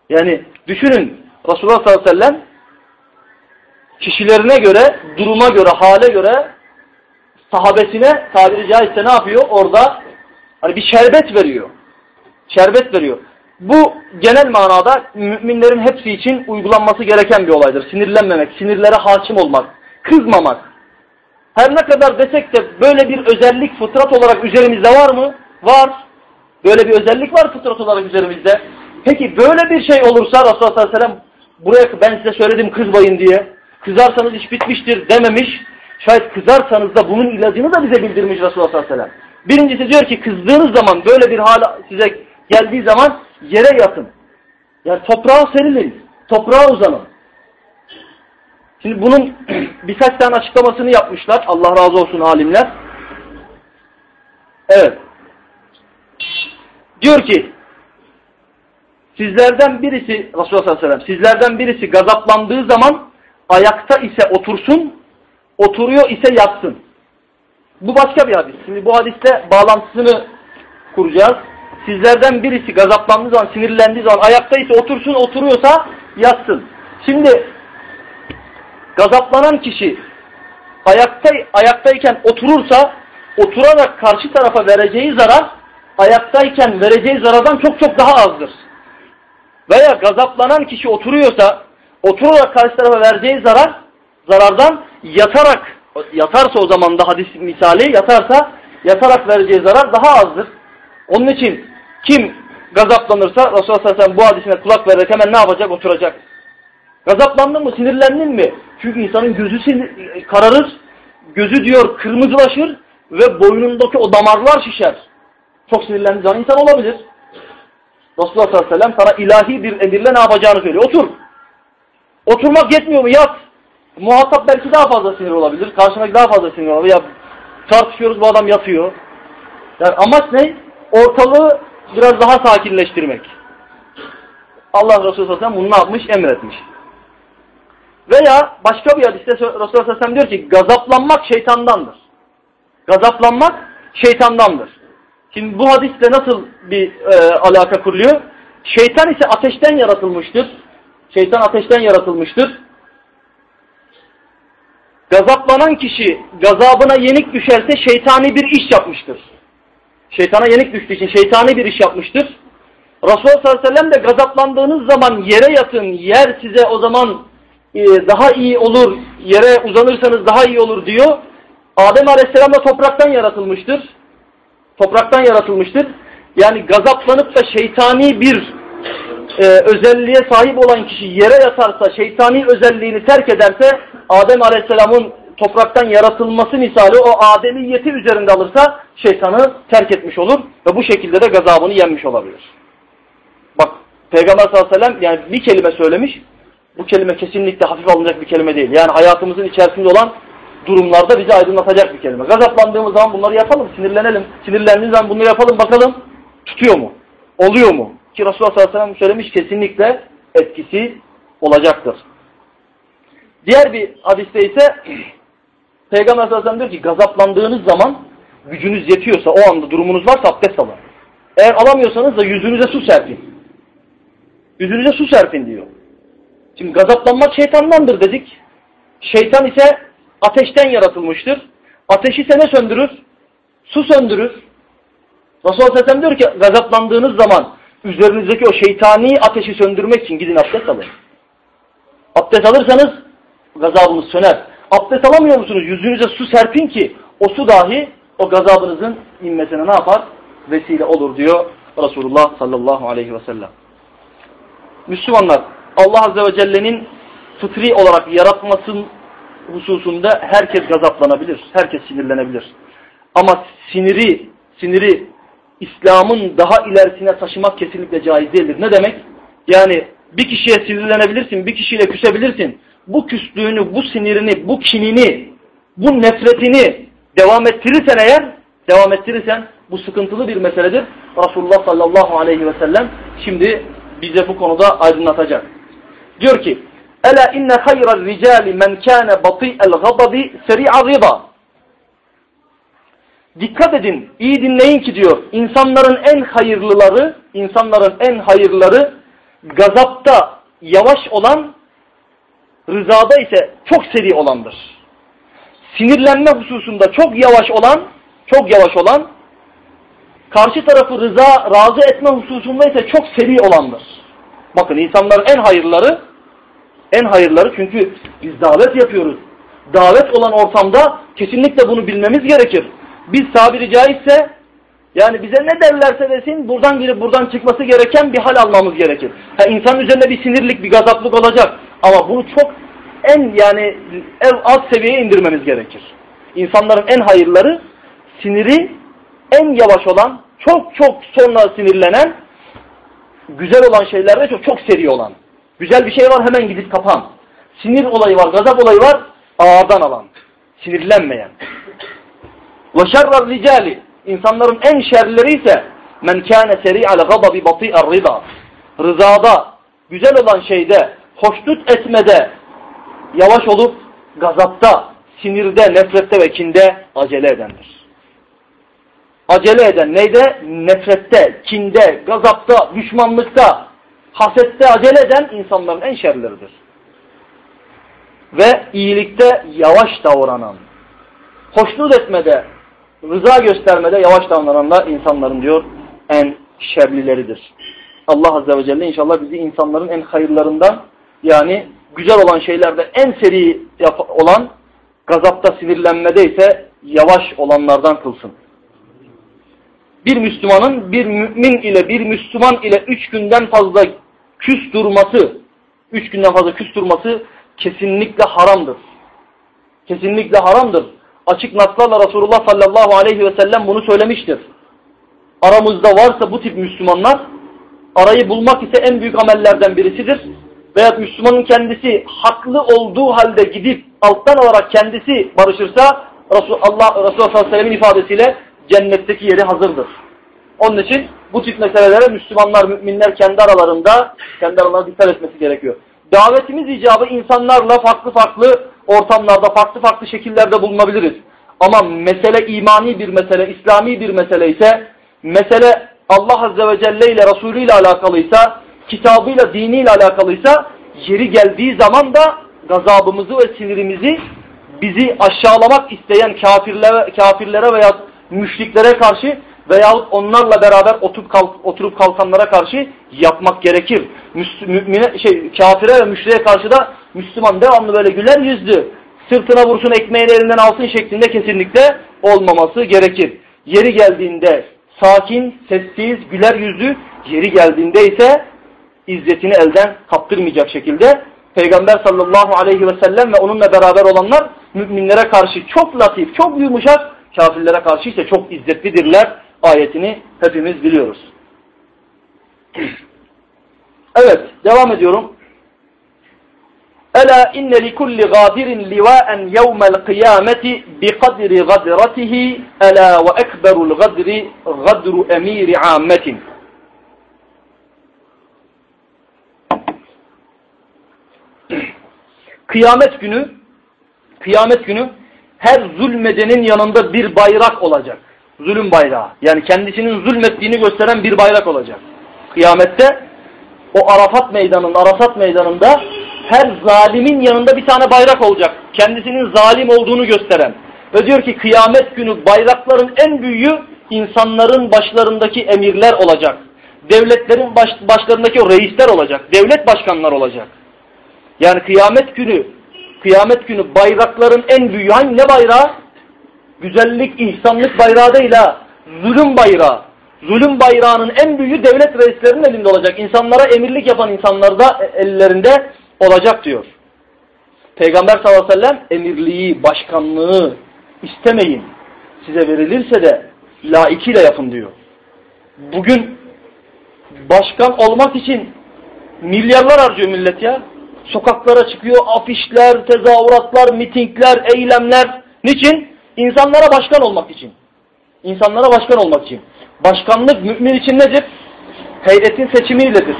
Yani düşünün Resulullah sallallahu aleyhi ve sellem kişilerine göre, duruma göre, hale göre sahabesine tabiri caizse ne yapıyor? Orada hani bir şerbet veriyor şerbet veriyor. Bu genel manada müminlerin hepsi için uygulanması gereken bir olaydır. Sinirlenmemek, sinirlere hakim olmak, kızmamak. Her ne kadar desek de böyle bir özellik fıtrat olarak üzerimizde var mı? Var. Böyle bir özellik var fıtrat olarak üzerimizde. Peki böyle bir şey olursa Resulullah sallallahu aleyhi ve sellem buraya ben size söyledim kızmayın diye. Kızarsanız iş bitmiştir dememiş. Şayet kızarsanız da bunun ilacını da bize bildirmiş Resulullah sallallahu aleyhi ve sellem. Birincisi diyor ki kızdığınız zaman böyle bir hal size geldiği zaman yere yatın. Yani toprağa serilin. Toprağa uzanın. Şimdi bunun birkaç tane açıklamasını yapmışlar. Allah razı olsun alimler. Evet. Diyor ki sizlerden birisi Resulullah sallallahu aleyhi ve sellem sizlerden birisi gazaplandığı zaman ayakta ise otursun oturuyor ise yatsın. Bu başka bir hadis. Şimdi bu hadiste bağlantısını kuracağız sizlerden birisi gazaplandığı zaman, sinirlendiği zaman ayaktaysa otursun, oturuyorsa yatsın. Şimdi gazaplanan kişi ayakta, ayaktayken oturursa oturarak karşı tarafa vereceği zarar ayaktayken vereceği zarardan çok çok daha azdır. Veya gazaplanan kişi oturuyorsa oturarak karşı tarafa vereceği zarar zarardan yatarak yatarsa o zaman da hadis misali yatarsa yatarak vereceği zarar daha azdır. Onun için kim gazaplanırsa Resulullah sallallahu aleyhi ve sellem bu hadisine kulak vererek hemen ne yapacak? Oturacak. Gazaplandın mı? Sinirlendin mi? Çünkü insanın gözü kararır. Gözü diyor kırmızılaşır ve boynundaki o damarlar şişer. Çok sinirlendiği zaman insan olabilir. Resulullah sallallahu aleyhi ve sellem sana ilahi bir emirle ne yapacağını söylüyor. Otur. Oturmak yetmiyor mu? Yat. Muhatap belki daha fazla sinir olabilir. Karşındaki daha fazla sinir olabilir. Ya tartışıyoruz bu adam yatıyor. Yani amaç ne? Ortalığı biraz daha sakinleştirmek. Allah Resulü sallallahu bunu ne yapmış? Emretmiş. Veya başka bir hadiste Resulullah sallallahu aleyhi diyor ki gazaplanmak şeytandandır. Gazaplanmak şeytandandır. Şimdi bu hadisle nasıl bir e, alaka kuruluyor? Şeytan ise ateşten yaratılmıştır. Şeytan ateşten yaratılmıştır. Gazaplanan kişi gazabına yenik düşerse şeytani bir iş yapmıştır şeytana yenik düştüğü için şeytani bir iş yapmıştır. Resulullah sallallahu aleyhi ve sellem de gazaplandığınız zaman yere yatın, yer size o zaman e, daha iyi olur, yere uzanırsanız daha iyi olur diyor. Adem aleyhisselam da topraktan yaratılmıştır. Topraktan yaratılmıştır. Yani gazaplanıp da şeytani bir e, özelliğe sahip olan kişi yere yatarsa, şeytani özelliğini terk ederse Adem aleyhisselamın topraktan yaratılması misali o ademiyeti üzerinde alırsa şeytanı terk etmiş olur ve bu şekilde de gazabını yenmiş olabilir. Bak Peygamber sallallahu aleyhi ve sellem yani bir kelime söylemiş. Bu kelime kesinlikle hafif alınacak bir kelime değil. Yani hayatımızın içerisinde olan durumlarda bizi aydınlatacak bir kelime. Gazaplandığımız zaman bunları yapalım, sinirlenelim. Sinirlendiğimiz zaman bunları yapalım bakalım tutuyor mu? Oluyor mu? Ki Resulullah sallallahu aleyhi ve sellem söylemiş kesinlikle etkisi olacaktır. Diğer bir hadiste ise Peygamber sallallahu aleyhi ve sellem diyor ki gazaplandığınız zaman gücünüz yetiyorsa o anda durumunuz varsa abdest alın. Eğer alamıyorsanız da yüzünüze su serpin. Yüzünüze su serpin diyor. Şimdi gazaplanmak şeytandandır dedik. Şeytan ise ateşten yaratılmıştır. Ateşi ise ne söndürür? Su söndürür. Resulullah Aleyhisselam diyor ki gazaplandığınız zaman üzerinizdeki o şeytani ateşi söndürmek için gidin abdest alın. Abdest alırsanız gazabınız söner. Abdest alamıyor musunuz? Yüzünüze su serpin ki o su dahi o gazabınızın inmesine ne yapar? Vesile olur diyor Resulullah sallallahu aleyhi ve sellem. Müslümanlar Allah Azze ve Celle'nin fıtri olarak yaratmasın hususunda herkes gazaplanabilir, herkes sinirlenebilir. Ama siniri, siniri İslam'ın daha ilerisine taşımak kesinlikle caiz değildir. Ne demek? Yani bir kişiye sinirlenebilirsin, bir kişiyle küsebilirsin. Bu küslüğünü, bu sinirini, bu kinini, bu nefretini devam ettirirsen eğer, devam ettirirsen bu sıkıntılı bir meseledir. Resulullah sallallahu aleyhi ve sellem şimdi bize bu konuda aydınlatacak. Diyor ki, Ela inne hayral ricali men kâne bati'el gadabi seri'ar rida. Dikkat edin, iyi dinleyin ki diyor, insanların en hayırlıları, insanların en hayırları gazapta yavaş olan, rızada ise çok seri olandır. Sinirlenme hususunda çok yavaş olan, çok yavaş olan, karşı tarafı rıza, razı etme hususunda ise çok seri olandır. Bakın insanların en hayırları, en hayırları çünkü biz davet yapıyoruz. Davet olan ortamda kesinlikle bunu bilmemiz gerekir. Biz tabiri caizse yani bize ne derlerse desin buradan girip buradan çıkması gereken bir hal almamız gerekir. Ha, insanın üzerinde bir sinirlik, bir gazaplık olacak. Ama bunu çok en yani en alt seviyeye indirmemiz gerekir. İnsanların en hayırları siniri en yavaş olan, çok çok sonra sinirlenen, güzel olan şeylerde çok çok seri olan. Güzel bir şey var hemen gidip kapan. Sinir olayı var, gazap olayı var, ağırdan alan. Sinirlenmeyen. Ve şerrer ricali insanların en şerleri ise men kâne seri'al gadabi bati'er rıza. Rızada, güzel olan şeyde, hoşnut etmede yavaş olup gazapta, sinirde, nefrette ve kinde acele edendir. Acele eden neyde? Nefrette, kinde, gazapta, düşmanlıkta, hasette acele eden insanların en şerleridir. Ve iyilikte yavaş davranan, hoşnut etmede, rıza göstermede yavaş davrananlar insanların diyor en şerlileridir. Allah Azze ve Celle inşallah bizi insanların en hayırlarından yani güzel olan şeylerde en seri olan gazapta sinirlenmede ise yavaş olanlardan kılsın. Bir Müslümanın bir mümin ile bir Müslüman ile üç günden fazla küs durması, üç günden fazla küs durması kesinlikle haramdır. Kesinlikle haramdır açık naslarla Resulullah sallallahu aleyhi ve sellem bunu söylemiştir. Aramızda varsa bu tip Müslümanlar arayı bulmak ise en büyük amellerden birisidir. Veya Müslümanın kendisi haklı olduğu halde gidip alttan olarak kendisi barışırsa Resul, Allah, Resulullah sallallahu aleyhi ve sellemin ifadesiyle cennetteki yeri hazırdır. Onun için bu tip meselelere Müslümanlar, müminler kendi aralarında kendi aralarında dikkat etmesi gerekiyor. Davetimiz icabı insanlarla farklı farklı ortamlarda farklı farklı şekillerde bulunabiliriz. Ama mesele imani bir mesele, İslami bir mesele ise, mesele Allah Azze ve Celle ile Resulü ile alakalıysa, kitabıyla, diniyle alakalıysa, yeri geldiği zaman da gazabımızı ve sinirimizi bizi aşağılamak isteyen kafirlere, kafirlere veya müşriklere karşı veyahut onlarla beraber oturup, kalk, oturup kalkanlara karşı yapmak gerekir. Mümine, şey, kafire ve müşriye karşı da Müslüman devamlı böyle güler yüzlü, sırtına vursun ekmeğini elinden alsın şeklinde kesinlikle olmaması gerekir. Yeri geldiğinde sakin, sessiz, güler yüzlü, yeri geldiğinde ise izzetini elden kaptırmayacak şekilde Peygamber sallallahu aleyhi ve sellem ve onunla beraber olanlar müminlere karşı çok latif, çok yumuşak, kafirlere karşı ise çok izzetlidirler ayetini hepimiz biliyoruz. Evet, devam ediyorum. Ela inne li kulli gadirin livaen yevmel kıyameti bi kadri gadratihi ela ve ekberul gadri gadru emiri ammetin. Kıyamet günü kıyamet günü her zulmedenin yanında bir bayrak olacak. Zulüm bayrağı. Yani kendisinin zulmettiğini gösteren bir bayrak olacak. Kıyamette o Arafat meydanının, Arasat meydanında her zalimin yanında bir tane bayrak olacak. Kendisinin zalim olduğunu gösteren. Ve diyor ki kıyamet günü bayrakların en büyüğü insanların başlarındaki emirler olacak. Devletlerin baş, başlarındaki o reisler olacak. Devlet başkanları olacak. Yani kıyamet günü kıyamet günü bayrakların en büyüğü hangi ne bayrağı? Güzellik, ihsanlık bayrağı değil ha. Zulüm bayrağı. Zulüm bayrağının en büyüğü devlet reislerinin elinde olacak. İnsanlara emirlik yapan insanlar da ellerinde olacak diyor. Peygamber sallallahu aleyhi ve sellem emirliği, başkanlığı istemeyin. Size verilirse de laikiyle yapın diyor. Bugün başkan olmak için milyarlar harcıyor millet ya. Sokaklara çıkıyor, afişler, tezahüratlar, mitingler, eylemler. Niçin? İnsanlara başkan olmak için. İnsanlara başkan olmak için. Başkanlık mümin için nedir? Heyetin seçimiyledir.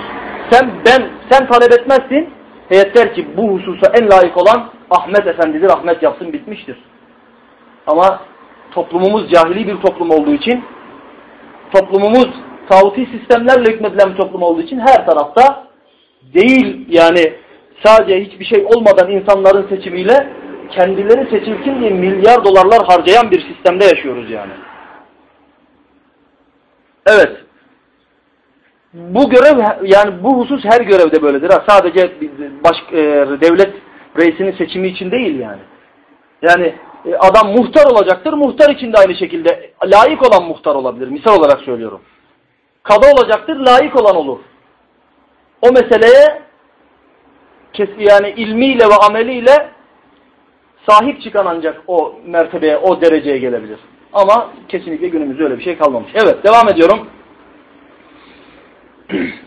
Sen ben sen talep etmezsin. Heyet der ki bu hususa en layık olan Ahmet Efendidir. Ahmet yapsın bitmiştir. Ama toplumumuz cahili bir toplum olduğu için toplumumuz tağuti sistemlerle hükmedilen bir toplum olduğu için her tarafta değil yani sadece hiçbir şey olmadan insanların seçimiyle kendileri seçilsin diye milyar dolarlar harcayan bir sistemde yaşıyoruz yani. Evet. Bu görev yani bu husus her görevde böyledir. Ha. Sadece baş, e, devlet reisinin seçimi için değil yani. Yani e, adam muhtar olacaktır. Muhtar için de aynı şekilde layık olan muhtar olabilir. Misal olarak söylüyorum. Kadı olacaktır. Layık olan olur. O meseleye yani ilmiyle ve ameliyle sahip çıkan ancak o mertebeye, o dereceye gelebilir. Ama kesinlikle günümüzde öyle bir şey kalmamış. Evet, devam ediyorum.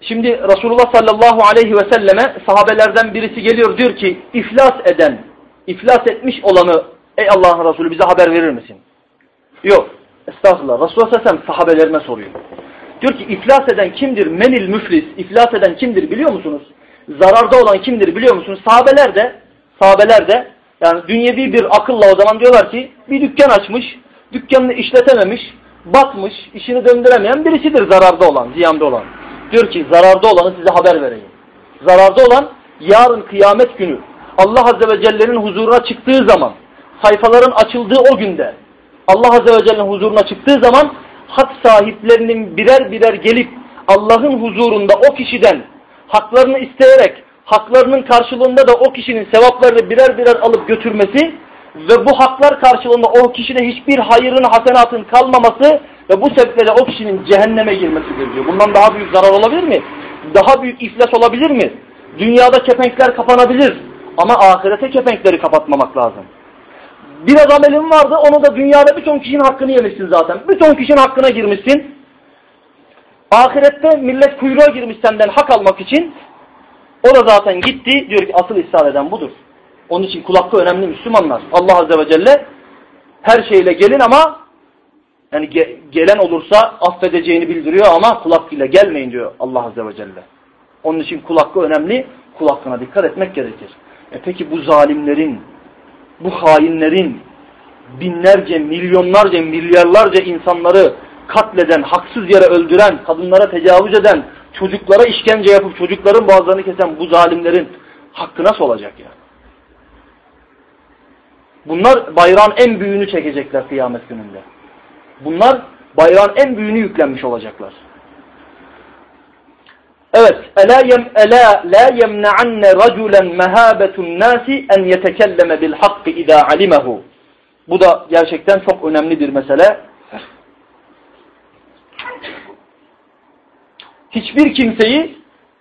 Şimdi Resulullah sallallahu aleyhi ve selleme sahabelerden birisi geliyor diyor ki iflas eden, iflas etmiş olanı ey Allah'ın Resulü bize haber verir misin? Yok. Estağfurullah. Resulullah sallallahu aleyhi ve sellem sahabelerine soruyor. Diyor ki iflas eden kimdir? Menil müflis. İflas eden kimdir biliyor musunuz? Zararda olan kimdir biliyor musunuz? Sahabeler de sahabeler de yani dünyevi bir akılla o zaman diyorlar ki bir dükkan açmış, dükkanını işletememiş, batmış, işini döndüremeyen birisidir zararda olan, ziyanda olan. Diyor ki zararda olanı size haber vereyim. Zararda olan yarın kıyamet günü Allah Azze ve Celle'nin huzuruna çıktığı zaman, sayfaların açıldığı o günde Allah Azze ve Celle'nin huzuruna çıktığı zaman hak sahiplerinin birer birer gelip Allah'ın huzurunda o kişiden haklarını isteyerek haklarının karşılığında da o kişinin sevaplarını birer birer alıp götürmesi ve bu haklar karşılığında o kişide hiçbir hayırın, hasenatın kalmaması ve bu sebeple o kişinin cehenneme girmesidir diyor. Bundan daha büyük zarar olabilir mi? Daha büyük iflas olabilir mi? Dünyada kepenkler kapanabilir ama ahirete kepenkleri kapatmamak lazım. Biraz amelin vardı onu da dünyada bir ton kişinin hakkını yemişsin zaten. Bir ton kişinin hakkına girmişsin. Ahirette millet kuyruğa girmiş senden hak almak için o da zaten gitti diyor ki asıl ısrar eden budur. Onun için kulaklı önemli Müslümanlar. Allah Azze ve Celle her şeyle gelin ama yani ge gelen olursa affedeceğini bildiriyor ama kulak ile gelmeyin diyor Allah Azze ve Celle. Onun için kulaklı önemli. Kulakına dikkat etmek gerekir. E peki bu zalimlerin, bu hainlerin binlerce, milyonlarca, milyarlarca insanları katleden, haksız yere öldüren, kadınlara tecavüz eden, çocuklara işkence yapıp çocukların boğazlarını kesen bu zalimlerin hakkı nasıl olacak ya? Bunlar bayrağın en büyüğünü çekecekler kıyamet gününde. Bunlar bayrağın en büyüğünü yüklenmiş olacaklar. Evet, ela yem ela la yemna'anne raculen mehabetun nasi en yetekelleme bil hakki ida alimehu. Bu da gerçekten çok önemli bir mesele. Hiçbir kimseyi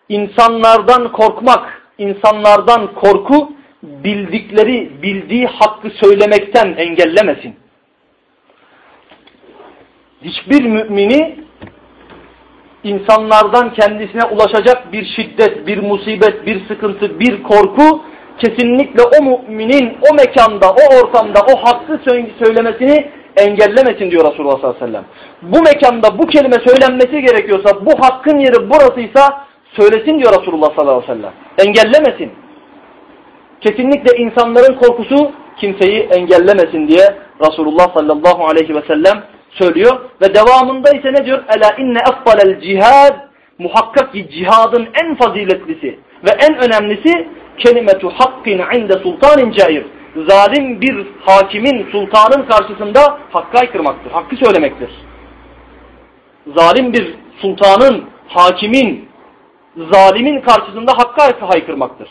insanlardan korkmak, insanlardan korku bildikleri, bildiği hakkı söylemekten engellemesin. Hiçbir mümini insanlardan kendisine ulaşacak bir şiddet, bir musibet, bir sıkıntı, bir korku kesinlikle o müminin o mekanda, o ortamda o hakkı söylemesini engellemesin diyor Resulullah sallallahu aleyhi ve sellem. Bu mekanda bu kelime söylenmesi gerekiyorsa, bu hakkın yeri burasıysa söylesin diyor Resulullah sallallahu aleyhi ve sellem. Engellemesin. Kesinlikle insanların korkusu kimseyi engellemesin diye Resulullah sallallahu aleyhi ve sellem söylüyor. Ve devamında ise ne diyor? Ela inne efdalel cihad muhakkak ki cihadın en faziletlisi ve en önemlisi kelimetu hakkin inde sultanin cair. Zalim bir hakimin, sultanın karşısında hakkı aykırmaktır. Hakkı söylemektir. Zalim bir sultanın, hakimin, zalimin karşısında hakkı haykırmaktır.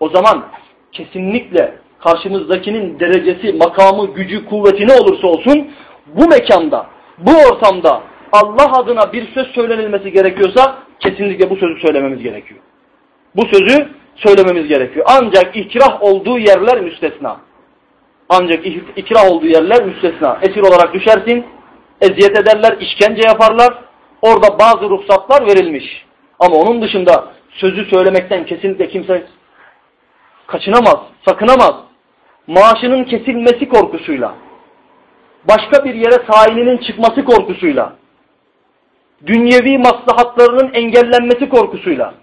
O zaman kesinlikle karşımızdakinin derecesi, makamı, gücü, kuvveti ne olursa olsun bu mekanda, bu ortamda Allah adına bir söz söylenilmesi gerekiyorsa kesinlikle bu sözü söylememiz gerekiyor. Bu sözü söylememiz gerekiyor. Ancak ikrah olduğu yerler müstesna. Ancak ikrah olduğu yerler müstesna. Esir olarak düşersin, eziyet ederler, işkence yaparlar. Orada bazı ruhsatlar verilmiş. Ama onun dışında sözü söylemekten kesinlikle kimse kaçınamaz, sakınamaz. Maaşının kesilmesi korkusuyla, başka bir yere tayininin çıkması korkusuyla, dünyevi maslahatlarının engellenmesi korkusuyla,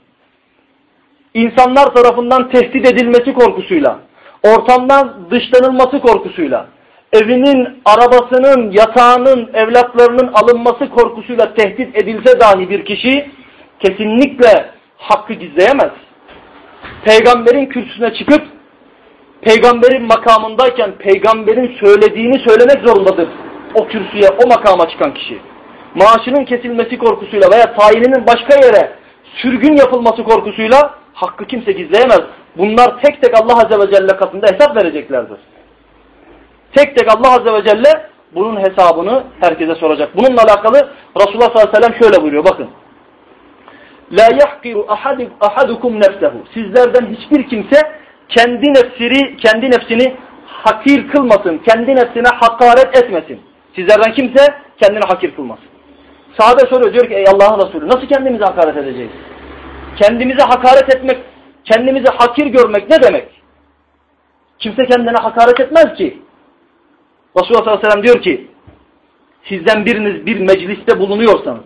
insanlar tarafından tehdit edilmesi korkusuyla, ortamdan dışlanılması korkusuyla, evinin, arabasının, yatağının, evlatlarının alınması korkusuyla tehdit edilse dahi bir kişi kesinlikle hakkı gizleyemez. Peygamberin kürsüsüne çıkıp peygamberin makamındayken peygamberin söylediğini söylemek zorundadır. O kürsüye, o makama çıkan kişi. Maaşının kesilmesi korkusuyla veya tayininin başka yere sürgün yapılması korkusuyla hakkı kimse gizleyemez. Bunlar tek tek Allah Azze ve Celle katında hesap vereceklerdir. Tek tek Allah Azze ve Celle bunun hesabını herkese soracak. Bununla alakalı Resulullah sallallahu aleyhi ve sellem şöyle buyuruyor bakın. La yahkiru ahadukum nefsehu. Sizlerden hiçbir kimse kendi nefsini, kendi nefsini hakir kılmasın. Kendi nefsine hakaret etmesin. Sizlerden kimse kendini hakir kılmasın. Sahabe soruyor diyor ki ey Allah'ın Resulü nasıl kendimize hakaret edeceğiz? Kendimize hakaret etmek, kendimizi hakir görmek ne demek? Kimse kendine hakaret etmez ki. Resulullah sallallahu aleyhi ve sellem diyor ki sizden biriniz bir mecliste bulunuyorsanız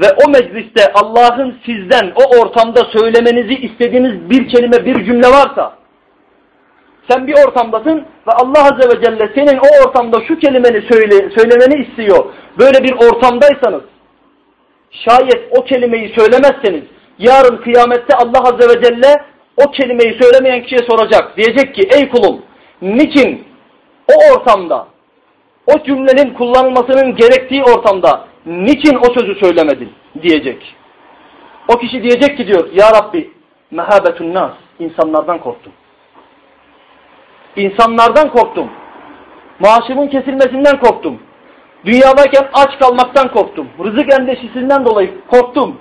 ve o mecliste Allah'ın sizden o ortamda söylemenizi istediğiniz bir kelime, bir cümle varsa sen bir ortamdasın ve Allah Azze ve Celle senin o ortamda şu kelimeni söyle, söylemeni istiyor. Böyle bir ortamdaysanız şayet o kelimeyi söylemezseniz yarın kıyamette Allah Azze ve Celle o kelimeyi söylemeyen kişiye soracak. Diyecek ki ey kulum niçin o ortamda o cümlenin kullanılmasının gerektiği ortamda niçin o sözü söylemedin diyecek. O kişi diyecek ki diyor ya Rabbi mehabetun nas insanlardan korktum. İnsanlardan korktum. Maaşımın kesilmesinden korktum. Dünyadayken aç kalmaktan korktum. Rızık endişesinden dolayı korktum.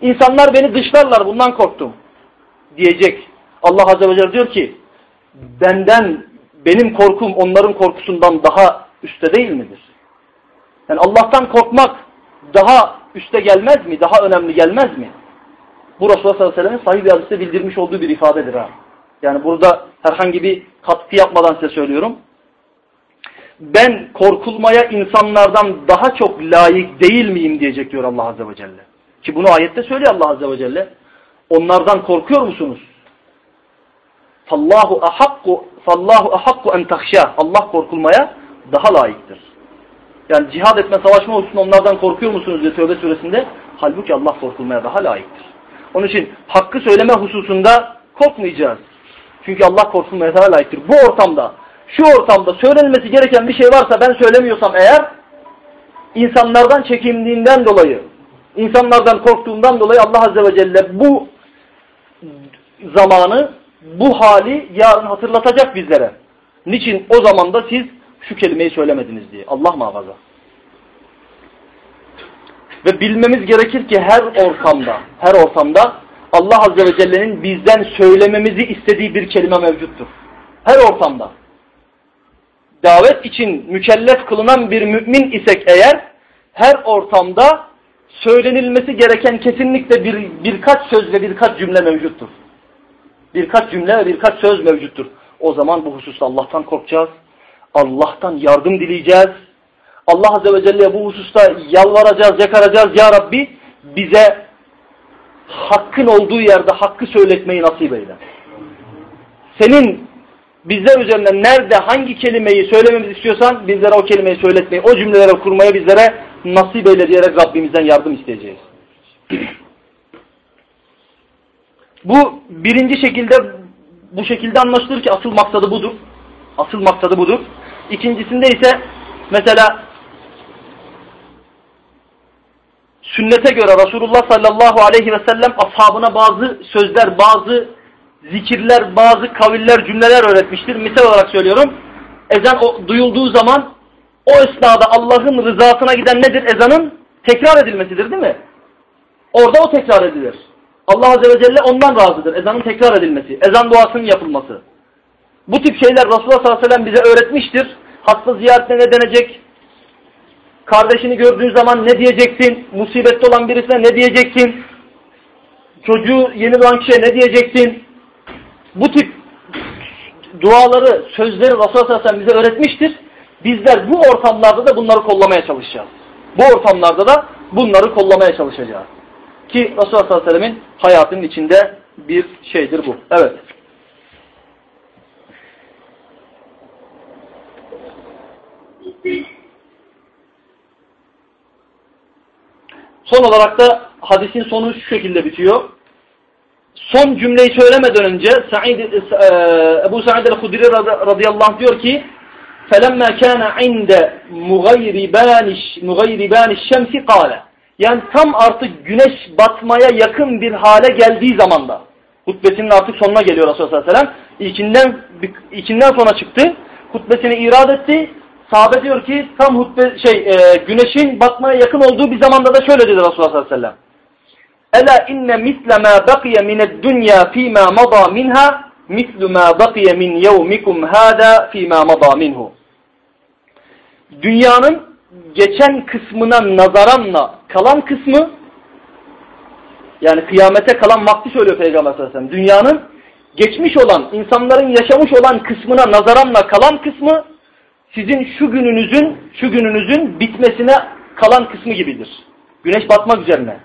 İnsanlar beni dışlarlar bundan korktum. Diyecek. Allah Azze ve Celle diyor ki benden benim korkum onların korkusundan daha üstte değil midir? Yani Allah'tan korkmak daha üste gelmez mi? Daha önemli gelmez mi? Bu Resulullah sallallahu aleyhi ve sellem'in sahih hadiste bildirmiş olduğu bir ifadedir ha. Yani burada herhangi bir katkı yapmadan size söylüyorum. Ben korkulmaya insanlardan daha çok layık değil miyim diyecek diyor Allah Azze ve Celle. Ki bunu ayette söylüyor Allah Azze ve Celle. Onlardan korkuyor musunuz? Fallahu ahakku fallahu ahakku en tahşa. Allah korkulmaya daha layıktır. Yani cihad etme, savaşma hususunda onlardan korkuyor musunuz diye Tövbe suresinde. Halbuki Allah korkulmaya daha layıktır. Onun için hakkı söyleme hususunda korkmayacağız. Çünkü Allah korkulmaya daha layıktır. Bu ortamda, şu ortamda söylenmesi gereken bir şey varsa ben söylemiyorsam eğer, insanlardan çekindiğinden dolayı, insanlardan korktuğundan dolayı Allah Azze ve Celle bu zamanı, bu hali yarın hatırlatacak bizlere. Niçin o zamanda siz şu kelimeyi söylemediniz diye. Allah muhafaza. Ve bilmemiz gerekir ki her ortamda, her ortamda Allah Azze ve Celle'nin bizden söylememizi istediği bir kelime mevcuttur. Her ortamda. Davet için mükellef kılınan bir mümin isek eğer, her ortamda söylenilmesi gereken kesinlikle bir, birkaç söz ve birkaç cümle mevcuttur. Birkaç cümle ve birkaç söz mevcuttur. O zaman bu hususta Allah'tan korkacağız. Allah'tan yardım dileyeceğiz. Allah Azze ve Celle'ye bu hususta yalvaracağız, yakaracağız. Ya Rabbi bize hakkın olduğu yerde hakkı söyletmeyi nasip eyle. Senin bizler üzerinden nerede hangi kelimeyi söylememizi istiyorsan bizlere o kelimeyi söyletmeyi, o cümlelere kurmaya bizlere nasip eyle diyerek Rabbimizden yardım isteyeceğiz. Bu birinci şekilde bu şekilde anlaşılır ki asıl maksadı budur. Asıl maksadı budur. İkincisinde ise mesela sünnete göre Resulullah sallallahu aleyhi ve sellem ashabına bazı sözler, bazı zikirler, bazı kaviller, cümleler öğretmiştir. Misal olarak söylüyorum. Ezan duyulduğu zaman o esnada Allah'ın rızasına giden nedir? Ezanın tekrar edilmesidir değil mi? Orada o tekrar edilir. Allah Azze ve Celle ondan razıdır. Ezanın tekrar edilmesi, ezan duasının yapılması. Bu tip şeyler Resulullah sallallahu aleyhi ve sellem bize öğretmiştir. Hasta ziyaretine ne denecek? Kardeşini gördüğün zaman ne diyeceksin? Musibette olan birisine ne diyeceksin? Çocuğu yeni doğan kişiye ne diyeceksin? Bu tip duaları, sözleri Resulullah sallallahu aleyhi ve sellem bize öğretmiştir. Bizler bu ortamlarda da bunları kollamaya çalışacağız. Bu ortamlarda da bunları kollamaya çalışacağız. Ki Resulullah sallallahu aleyhi ve sellemin hayatının içinde bir şeydir bu. Evet. Son olarak da hadisin sonu şu şekilde bitiyor. Son cümleyi söylemeden önce Sa'id, e, Ebu Sa'id el-Hudri radıyallahu anh diyor ki فَلَمَّا كَانَ عِنْدَ مُغَيْرِبَانِ الشَّمْسِ قَالَ Yani tam artık güneş batmaya yakın bir hale geldiği zamanda hutbesinin artık sonuna geliyor Resulullah sallallahu aleyhi ve sellem. İçinden, içinden sonra çıktı. Hutbesini irad etti. Sahabe diyor ki tam hutbe şey e, güneşin batmaya yakın olduğu bir zamanda da şöyle dedi Resulullah sallallahu aleyhi ve sellem. Ela inne misle ma baqiye mined dunya fîmâ madâ minha mislu ma baqiye min yevmikum hâdâ fîmâ madâ minhu. Dünyanın geçen kısmına nazaranla kalan kısmı yani kıyamete kalan vakti söylüyor Peygamber sallallahu aleyhi ve sellem. Dünyanın geçmiş olan, insanların yaşamış olan kısmına nazaranla kalan kısmı sizin şu gününüzün şu gününüzün bitmesine kalan kısmı gibidir. Güneş batmak üzerine.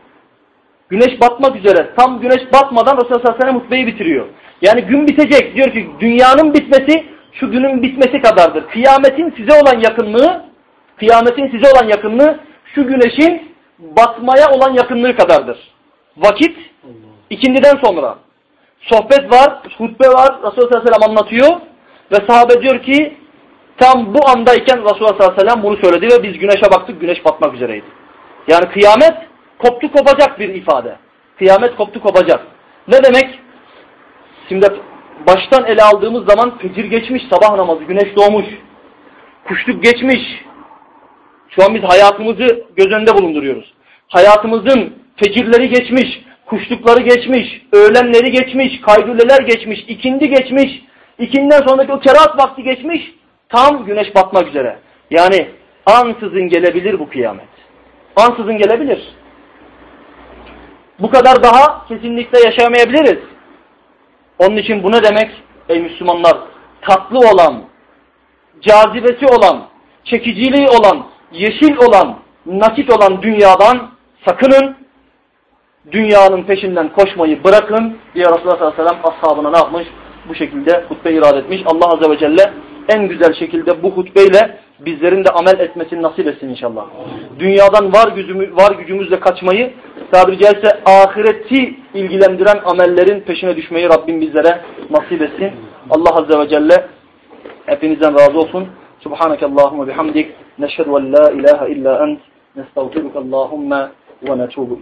Güneş batmak üzere. Tam güneş batmadan Resulullah sallallahu aleyhi ve sellem hutbeyi bitiriyor. Yani gün bitecek. Diyor ki dünyanın bitmesi şu günün bitmesi kadardır. Kıyametin size olan yakınlığı kıyametin size olan yakınlığı şu güneşin batmaya olan yakınlığı kadardır. Vakit ikindiden sonra. Sohbet var, hutbe var. Resulullah sallallahu aleyhi ve sellem anlatıyor. Ve sahabe diyor ki tam bu andayken Resulullah sallallahu aleyhi ve sellem bunu söyledi ve biz güneşe baktık. Güneş batmak üzereydi. Yani kıyamet koptu kopacak bir ifade. Kıyamet koptu kopacak. Ne demek? Şimdi baştan ele aldığımız zaman fecir geçmiş, sabah namazı, güneş doğmuş. Kuşluk geçmiş. Şu an biz hayatımızı göz önünde bulunduruyoruz. Hayatımızın fecirleri geçmiş, kuşlukları geçmiş, öğlenleri geçmiş, kaygüleler geçmiş, ikindi geçmiş, ikinden sonraki o kerahat vakti geçmiş, tam güneş batmak üzere. Yani ansızın gelebilir bu kıyamet. Ansızın gelebilir. Bu kadar daha kesinlikle yaşayamayabiliriz. Onun için bu ne demek? Ey Müslümanlar, tatlı olan, cazibesi olan, çekiciliği olan, yeşil olan, nakit olan dünyadan sakının, dünyanın peşinden koşmayı bırakın diye Resulullah sallallahu aleyhi ve sellem ashabına ne yapmış? Bu şekilde hutbe irade etmiş. Allah azze ve celle en güzel şekilde bu hutbeyle bizlerin de amel etmesini nasip etsin inşallah. Dünyadan var, var gücümüzle kaçmayı, tabiri caizse ahireti ilgilendiren amellerin peşine düşmeyi Rabbim bizlere nasip etsin. Allah azze ve celle hepinizden razı olsun. Subhaneke Allahumma bihamdik. Neşhedü en la ilahe illa ent. Nestağfiruke Allahumma ve netubu